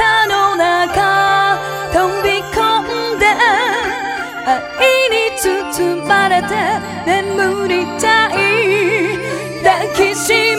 歌の中飛び込んで愛に包まれて眠りたい。抱きしめ